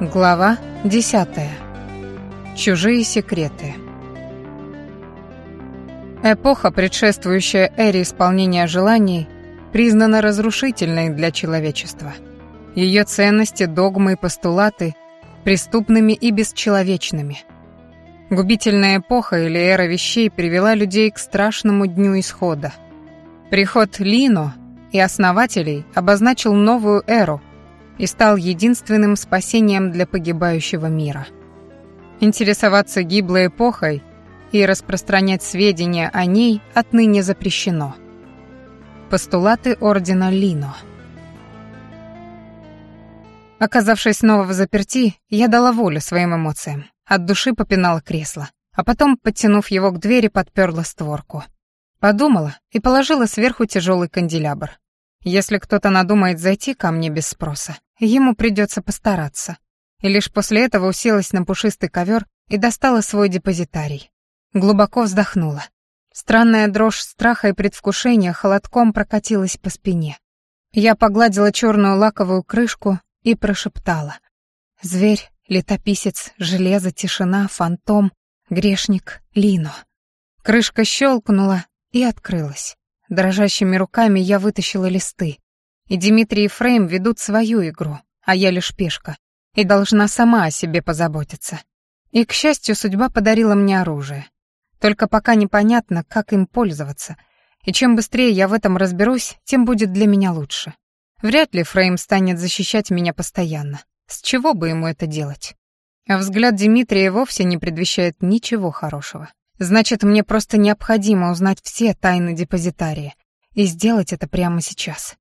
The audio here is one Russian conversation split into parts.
Глава 10. Чужие секреты. Эпоха, предшествующая эре исполнения желаний, признана разрушительной для человечества. Ее ценности, догмы и постулаты преступными и бесчеловечными. Губительная эпоха или эра вещей привела людей к страшному дню исхода. Приход Лино и основателей обозначил новую эру – и стал единственным спасением для погибающего мира. Интересоваться гиблой эпохой и распространять сведения о ней отныне запрещено. Постулаты Ордена Лино Оказавшись снова в заперти, я дала волю своим эмоциям, от души попинала кресло, а потом, подтянув его к двери, подперла створку. Подумала и положила сверху тяжелый канделябр. Если кто-то надумает зайти ко мне без спроса, ему придется постараться. И лишь после этого уселась на пушистый ковер и достала свой депозитарий. Глубоко вздохнула. Странная дрожь страха и предвкушения холодком прокатилась по спине. Я погладила черную лаковую крышку и прошептала. «Зверь, летописец, железо, тишина, фантом, грешник, лино». Крышка щелкнула и открылась. Дрожащими руками я вытащила листы. И Дмитрий и Фрейм ведут свою игру, а я лишь пешка, и должна сама о себе позаботиться. И, к счастью, судьба подарила мне оружие. Только пока непонятно, как им пользоваться. И чем быстрее я в этом разберусь, тем будет для меня лучше. Вряд ли Фрейм станет защищать меня постоянно. С чего бы ему это делать? А взгляд Дмитрия вовсе не предвещает ничего хорошего. Значит, мне просто необходимо узнать все тайны депозитария и сделать это прямо сейчас.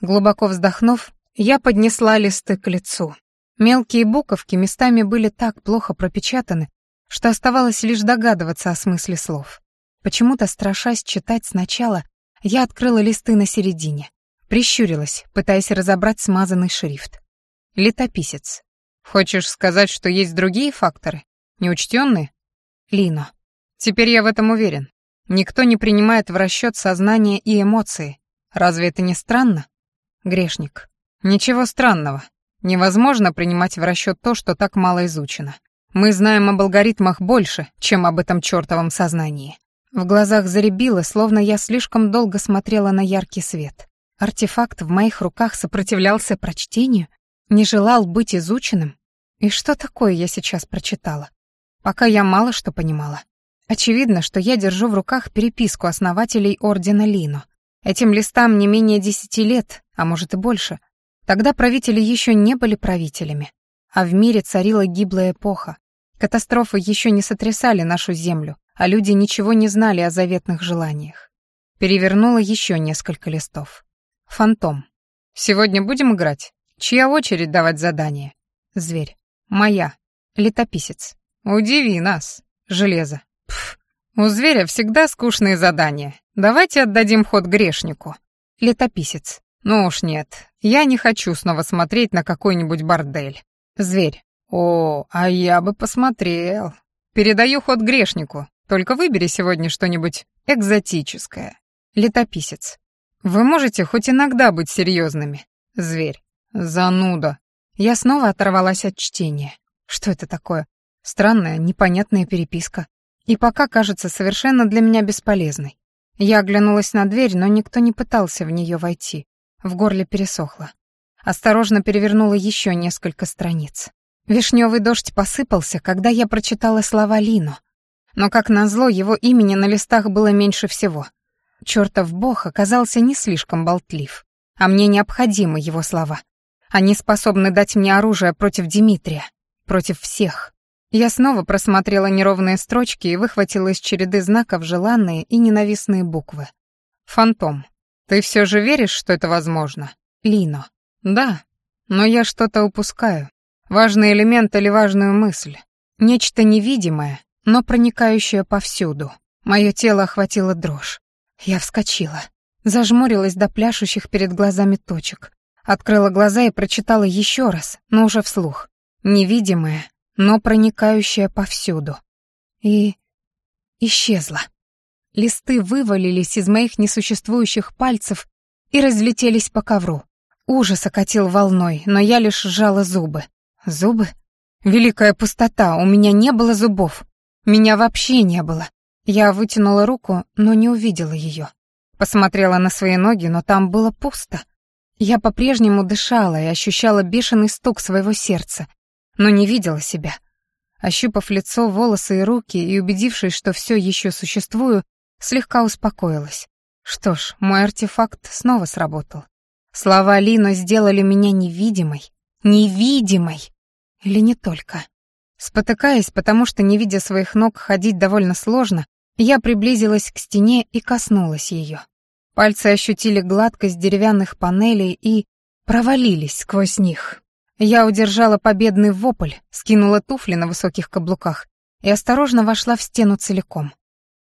Глубоко вздохнув, я поднесла листы к лицу. Мелкие буковки местами были так плохо пропечатаны, что оставалось лишь догадываться о смысле слов. Почему-то, страшась читать сначала, я открыла листы на середине. Прищурилась, пытаясь разобрать смазанный шрифт. Летописец. «Хочешь сказать, что есть другие факторы? Неучтенные?» «Лино, Теперь я в этом уверен. Никто не принимает в расчет сознание и эмоции. Разве это не странно? Грешник. Ничего странного. Невозможно принимать в расчет то, что так мало изучено. Мы знаем об алгоритмах больше, чем об этом чертовом сознании. В глазах заребило, словно я слишком долго смотрела на яркий свет. Артефакт в моих руках сопротивлялся прочтению, не желал быть изученным. И что такое я сейчас прочитала? Пока я мало что понимала. Очевидно, что я держу в руках переписку основателей Ордена Лино. Этим листам не менее десяти лет, а может и больше. Тогда правители еще не были правителями, а в мире царила гиблая эпоха. Катастрофы еще не сотрясали нашу землю, а люди ничего не знали о заветных желаниях. Перевернула еще несколько листов. Фантом. «Сегодня будем играть? Чья очередь давать задание?» Зверь. «Моя. Летописец. Удиви нас. Железо. Пф, у зверя всегда скучные задания. Давайте отдадим ход грешнику. Летописец. Ну уж нет, я не хочу снова смотреть на какой-нибудь бордель. Зверь. О, а я бы посмотрел. Передаю ход грешнику. Только выбери сегодня что-нибудь экзотическое. Летописец. Вы можете хоть иногда быть серьезными. Зверь. Зануда. Я снова оторвалась от чтения. Что это такое? Странная, непонятная переписка и пока кажется совершенно для меня бесполезной. Я оглянулась на дверь, но никто не пытался в нее войти. В горле пересохло. Осторожно перевернула еще несколько страниц. Вишневый дождь посыпался, когда я прочитала слова Лино. Но, как назло, его имени на листах было меньше всего. Чертов бог оказался не слишком болтлив. А мне необходимы его слова. Они способны дать мне оружие против Дмитрия, против всех. Я снова просмотрела неровные строчки и выхватила из череды знаков желанные и ненавистные буквы. «Фантом, ты все же веришь, что это возможно?» «Лино». «Да, но я что-то упускаю. Важный элемент или важную мысль. Нечто невидимое, но проникающее повсюду. Мое тело охватило дрожь. Я вскочила, зажмурилась до пляшущих перед глазами точек. Открыла глаза и прочитала еще раз, но уже вслух. Невидимое, но проникающая повсюду. И исчезла. Листы вывалились из моих несуществующих пальцев и разлетелись по ковру. Ужас окатил волной, но я лишь сжала зубы. Зубы? Великая пустота, у меня не было зубов. Меня вообще не было. Я вытянула руку, но не увидела ее. Посмотрела на свои ноги, но там было пусто. Я по-прежнему дышала и ощущала бешеный стук своего сердца, но не видела себя. Ощупав лицо, волосы и руки и убедившись, что все еще существую, слегка успокоилась. Что ж, мой артефакт снова сработал. Слова Лина сделали меня невидимой. Невидимой! Или не только. Спотыкаясь, потому что, не видя своих ног, ходить довольно сложно, я приблизилась к стене и коснулась ее. Пальцы ощутили гладкость деревянных панелей и провалились сквозь них. Я удержала победный вопль, скинула туфли на высоких каблуках и осторожно вошла в стену целиком.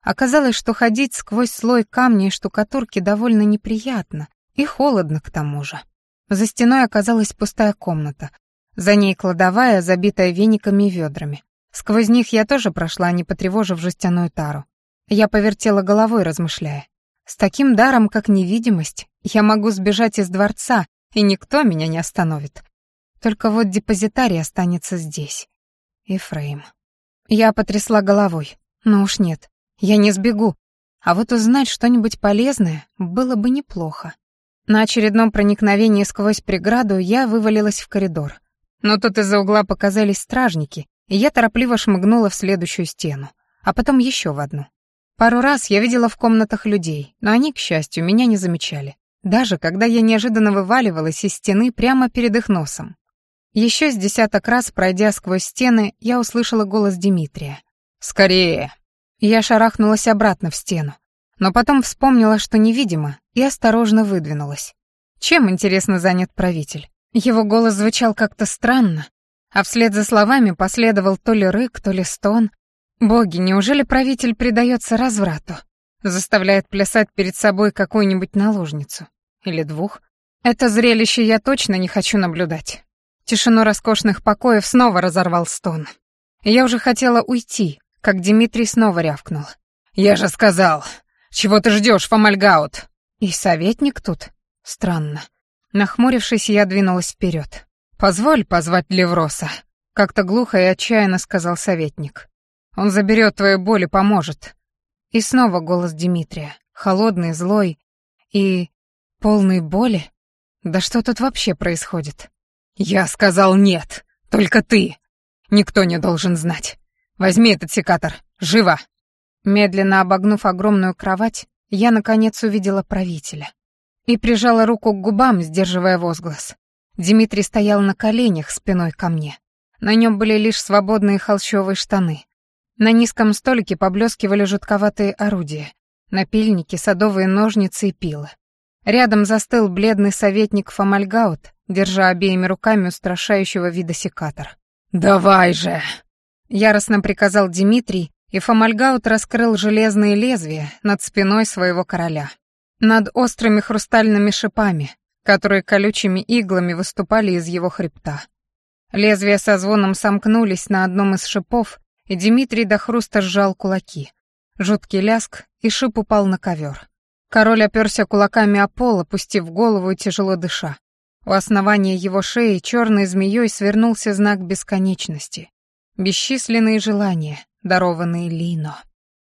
Оказалось, что ходить сквозь слой камня и штукатурки довольно неприятно и холодно к тому же. За стеной оказалась пустая комната. За ней кладовая, забитая вениками и ведрами. Сквозь них я тоже прошла, не потревожив жестяную тару. Я повертела головой, размышляя. С таким даром, как невидимость, я могу сбежать из дворца, и никто меня не остановит. Только вот депозитарий останется здесь. И Я потрясла головой. Но уж нет, я не сбегу. А вот узнать что-нибудь полезное было бы неплохо. На очередном проникновении сквозь преграду я вывалилась в коридор. Но тут из-за угла показались стражники, и я торопливо шмыгнула в следующую стену, а потом еще в одну. Пару раз я видела в комнатах людей, но они, к счастью, меня не замечали. Даже когда я неожиданно вываливалась из стены прямо перед их носом. Еще с десяток раз, пройдя сквозь стены, я услышала голос Дмитрия. «Скорее!» Я шарахнулась обратно в стену, но потом вспомнила, что невидимо, и осторожно выдвинулась. Чем, интересно, занят правитель? Его голос звучал как-то странно, а вслед за словами последовал то ли рык, то ли стон. Боги, неужели правитель предается разврату? Заставляет плясать перед собой какую-нибудь наложницу? Или двух? Это зрелище я точно не хочу наблюдать. Тишину роскошных покоев снова разорвал стон. Я уже хотела уйти, как Дмитрий снова рявкнул. «Я же сказал! Чего ты ждешь, Фомальгаут?» «И советник тут?» «Странно». Нахмурившись, я двинулась вперед. «Позволь позвать Левроса», — как-то глухо и отчаянно сказал советник. «Он заберет твою боль и поможет». И снова голос Дмитрия, холодный, злой и полный боли. Да что тут вообще происходит? «Я сказал нет, только ты. Никто не должен знать. Возьми этот секатор, живо!» Медленно обогнув огромную кровать, я, наконец, увидела правителя. И прижала руку к губам, сдерживая возглас. Дмитрий стоял на коленях спиной ко мне. На нем были лишь свободные холщовые штаны. На низком столике поблескивали жутковатые орудия. Напильники, садовые ножницы и пилы. Рядом застыл бледный советник Фомальгаут, держа обеими руками устрашающего вида секатор. «Давай же!» Яростно приказал Дмитрий, и Фомальгаут раскрыл железные лезвия над спиной своего короля. Над острыми хрустальными шипами, которые колючими иглами выступали из его хребта. Лезвия со звоном сомкнулись на одном из шипов, и Дмитрий до хруста сжал кулаки. Жуткий ляск, и шип упал на ковер. Король оперся кулаками о пол, опустив голову и тяжело дыша. У основания его шеи черной змеей свернулся знак бесконечности. Бесчисленные желания, дарованные Лино.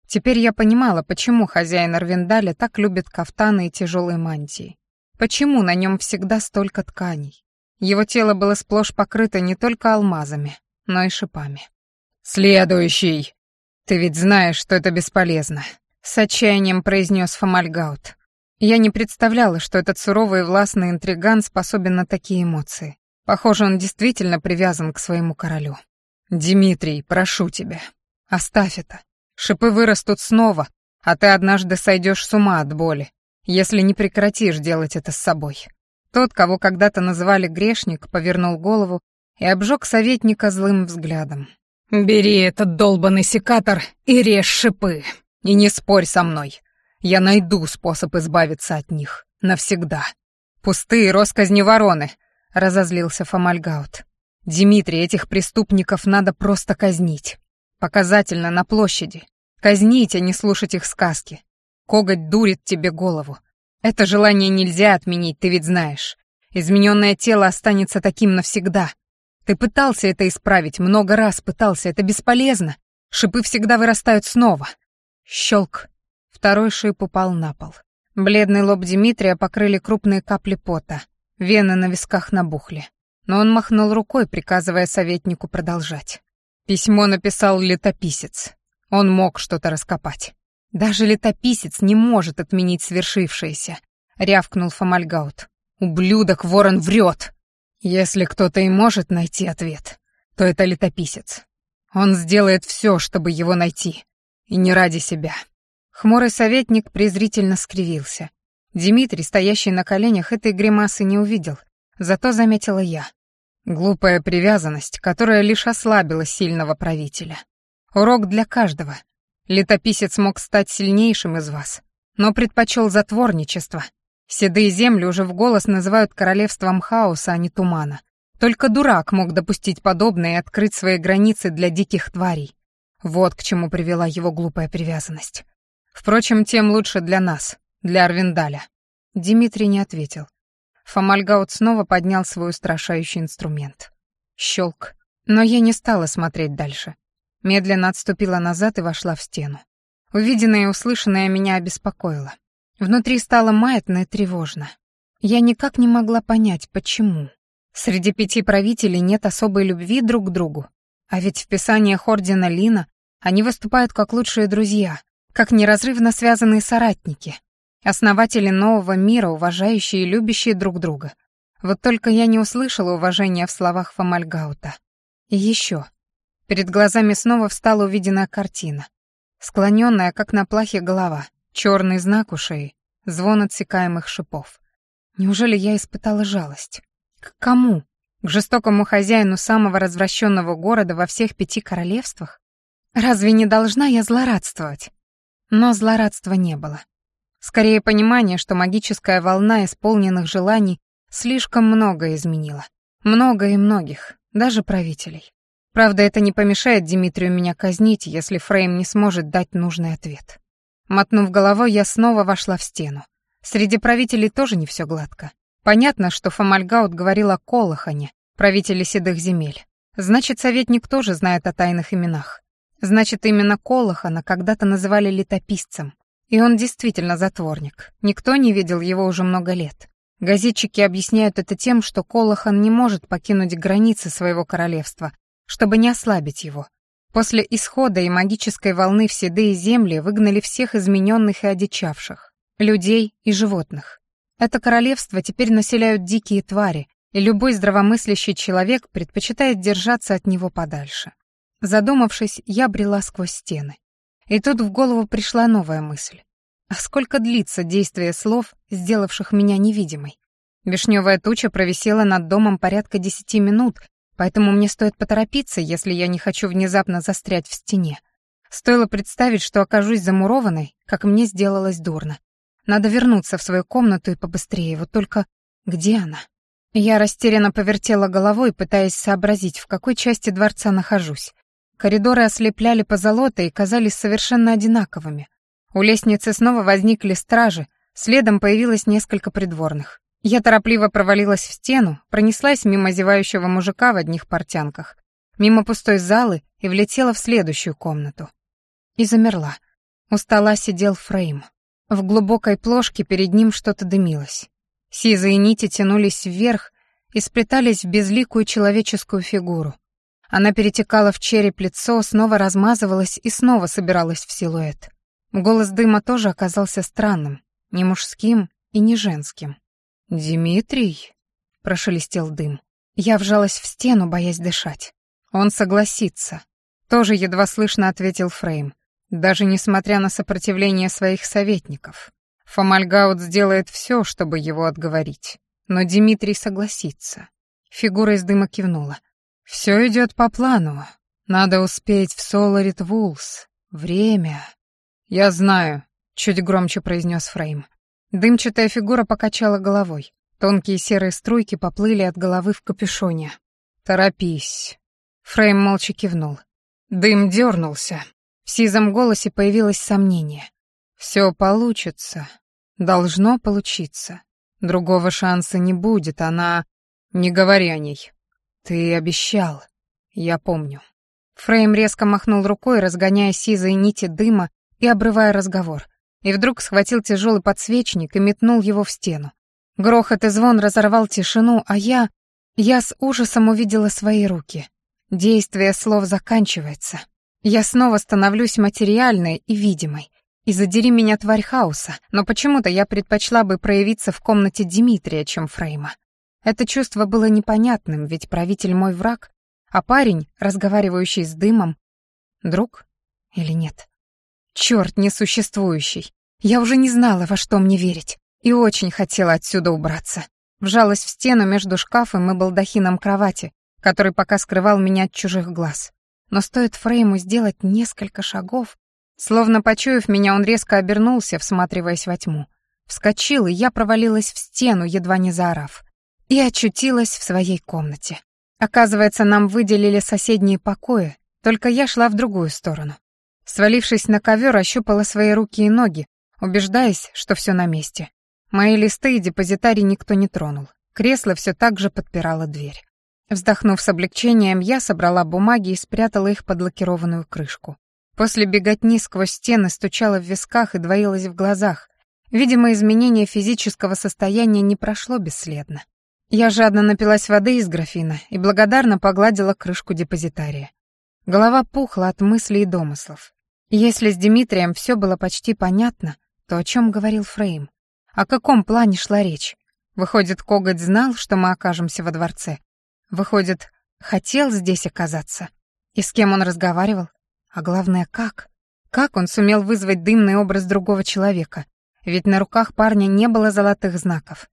Теперь я понимала, почему хозяин Арвиндаля так любит кафтаны и тяжелые мантии. Почему на нем всегда столько тканей? Его тело было сплошь покрыто не только алмазами, но и шипами. «Следующий! Ты ведь знаешь, что это бесполезно. С отчаянием произнес Фомальгаут. Я не представляла, что этот суровый и властный интриган способен на такие эмоции. Похоже, он действительно привязан к своему королю. «Димитрий, прошу тебя, оставь это. Шипы вырастут снова, а ты однажды сойдешь с ума от боли, если не прекратишь делать это с собой». Тот, кого когда-то называли грешник, повернул голову и обжег советника злым взглядом. «Бери этот долбанный секатор и режь шипы!» И не спорь со мной. Я найду способ избавиться от них. Навсегда. Пустые росказни вороны, — разозлился Фомальгаут. Дмитрий, этих преступников надо просто казнить. Показательно на площади. Казнить, а не слушать их сказки. Коготь дурит тебе голову. Это желание нельзя отменить, ты ведь знаешь. Измененное тело останется таким навсегда. Ты пытался это исправить, много раз пытался, это бесполезно. Шипы всегда вырастают снова. Щелк. Второй шип упал на пол. Бледный лоб Дмитрия покрыли крупные капли пота. Вены на висках набухли. Но он махнул рукой, приказывая советнику продолжать. Письмо написал летописец. Он мог что-то раскопать. Даже летописец не может отменить свершившееся, рявкнул Фомальгаут. Ублюдок Ворон врет. Если кто-то и может найти ответ, то это летописец. Он сделает все, чтобы его найти. И не ради себя. Хмурый советник презрительно скривился. Дмитрий, стоящий на коленях, этой гримасы не увидел, зато заметила я. Глупая привязанность, которая лишь ослабила сильного правителя. Урок для каждого. Летописец мог стать сильнейшим из вас, но предпочел затворничество. Седые земли уже в голос называют королевством хаоса, а не тумана. Только дурак мог допустить подобное и открыть свои границы для диких тварей. Вот к чему привела его глупая привязанность. Впрочем, тем лучше для нас, для Арвиндаля. Дмитрий не ответил. Фомальгаут снова поднял свой устрашающий инструмент. Щелк. Но я не стала смотреть дальше. Медленно отступила назад и вошла в стену. Увиденное и услышанное меня обеспокоило. Внутри стало маятно и тревожно. Я никак не могла понять, почему. Среди пяти правителей нет особой любви друг к другу. А ведь в писаниях Ордена Лина они выступают как лучшие друзья, как неразрывно связанные соратники, основатели нового мира, уважающие и любящие друг друга. Вот только я не услышала уважения в словах Фомальгаута. И еще. Перед глазами снова встала увиденная картина. Склоненная, как на плахе, голова, черный знак у шеи, звон отсекаемых шипов. Неужели я испытала жалость? К кому? К жестокому хозяину самого развращенного города во всех пяти королевствах? Разве не должна я злорадствовать? Но злорадства не было. Скорее понимание, что магическая волна исполненных желаний слишком многое изменила. Много и многих, даже правителей. Правда, это не помешает Дмитрию меня казнить, если Фрейм не сможет дать нужный ответ. Мотнув головой, я снова вошла в стену. Среди правителей тоже не все гладко. Понятно, что Фомальгаут говорил о Колохане, правителе седых земель. Значит, советник тоже знает о тайных именах. Значит, именно Колохана когда-то называли летописцем. И он действительно затворник. Никто не видел его уже много лет. Газетчики объясняют это тем, что Колохан не может покинуть границы своего королевства, чтобы не ослабить его. После исхода и магической волны в седые земли выгнали всех измененных и одичавших, людей и животных. Это королевство теперь населяют дикие твари, и любой здравомыслящий человек предпочитает держаться от него подальше. Задумавшись, я брела сквозь стены. И тут в голову пришла новая мысль. А сколько длится действие слов, сделавших меня невидимой? Вишневая туча провисела над домом порядка десяти минут, поэтому мне стоит поторопиться, если я не хочу внезапно застрять в стене. Стоило представить, что окажусь замурованной, как мне сделалось дурно. Надо вернуться в свою комнату и побыстрее. Вот только где она? Я растерянно повертела головой, пытаясь сообразить, в какой части дворца нахожусь. Коридоры ослепляли позолотой и казались совершенно одинаковыми. У лестницы снова возникли стражи, следом появилось несколько придворных. Я торопливо провалилась в стену, пронеслась мимо зевающего мужика в одних портянках, мимо пустой залы и влетела в следующую комнату. И замерла. У стола сидел Фрейм. В глубокой плошке перед ним что-то дымилось. Сизые нити тянулись вверх и сплетались в безликую человеческую фигуру. Она перетекала в череп лицо, снова размазывалась и снова собиралась в силуэт. Голос дыма тоже оказался странным, не мужским и не женским. «Димитрий?» — прошелестел дым. Я вжалась в стену, боясь дышать. «Он согласится», — тоже едва слышно ответил Фрейм. Даже несмотря на сопротивление своих советников, Фомальгаут сделает все, чтобы его отговорить. Но Дмитрий согласится. Фигура из дыма кивнула. «Все идет по плану. Надо успеть в Соларит Вулс. Время...» «Я знаю», — чуть громче произнес Фрейм. Дымчатая фигура покачала головой. Тонкие серые струйки поплыли от головы в капюшоне. «Торопись». Фрейм молча кивнул. Дым дернулся, в сизом голосе появилось сомнение. «Все получится. Должно получиться. Другого шанса не будет, она...» «Не говори о ней. Ты обещал. Я помню». Фрейм резко махнул рукой, разгоняя сизые нити дыма и обрывая разговор. И вдруг схватил тяжелый подсвечник и метнул его в стену. Грохот и звон разорвал тишину, а я... Я с ужасом увидела свои руки. Действие слов заканчивается. Я снова становлюсь материальной и видимой. И задери меня тварь хаоса, но почему-то я предпочла бы проявиться в комнате Дмитрия, чем Фрейма. Это чувство было непонятным, ведь правитель мой враг, а парень, разговаривающий с дымом, друг или нет. Чёрт несуществующий. Я уже не знала, во что мне верить, и очень хотела отсюда убраться. Вжалась в стену между шкафом и балдахином кровати, который пока скрывал меня от чужих глаз но стоит Фрейму сделать несколько шагов, словно почуяв меня, он резко обернулся, всматриваясь во тьму. Вскочил, и я провалилась в стену, едва не заорав, и очутилась в своей комнате. Оказывается, нам выделили соседние покои, только я шла в другую сторону. Свалившись на ковер, ощупала свои руки и ноги, убеждаясь, что все на месте. Мои листы и депозитарий никто не тронул. Кресло все так же подпирало дверь. Вздохнув с облегчением, я собрала бумаги и спрятала их под лакированную крышку. После беготни сквозь стены стучала в висках и двоилась в глазах. Видимо, изменение физического состояния не прошло бесследно. Я жадно напилась воды из графина и благодарно погладила крышку депозитария. Голова пухла от мыслей и домыслов. Если с Дмитрием все было почти понятно, то о чем говорил Фрейм? О каком плане шла речь? Выходит, Коготь знал, что мы окажемся во дворце, Выходит, хотел здесь оказаться. И с кем он разговаривал? А главное, как? Как он сумел вызвать дымный образ другого человека? Ведь на руках парня не было золотых знаков.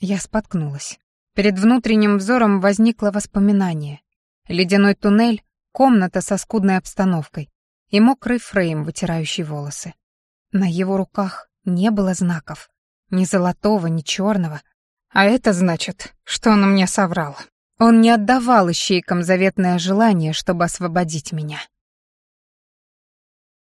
Я споткнулась. Перед внутренним взором возникло воспоминание. Ледяной туннель, комната со скудной обстановкой и мокрый фрейм, вытирающий волосы. На его руках не было знаков. Ни золотого, ни черного. А это значит, что он мне соврал. Он не отдавал ищейкам заветное желание, чтобы освободить меня.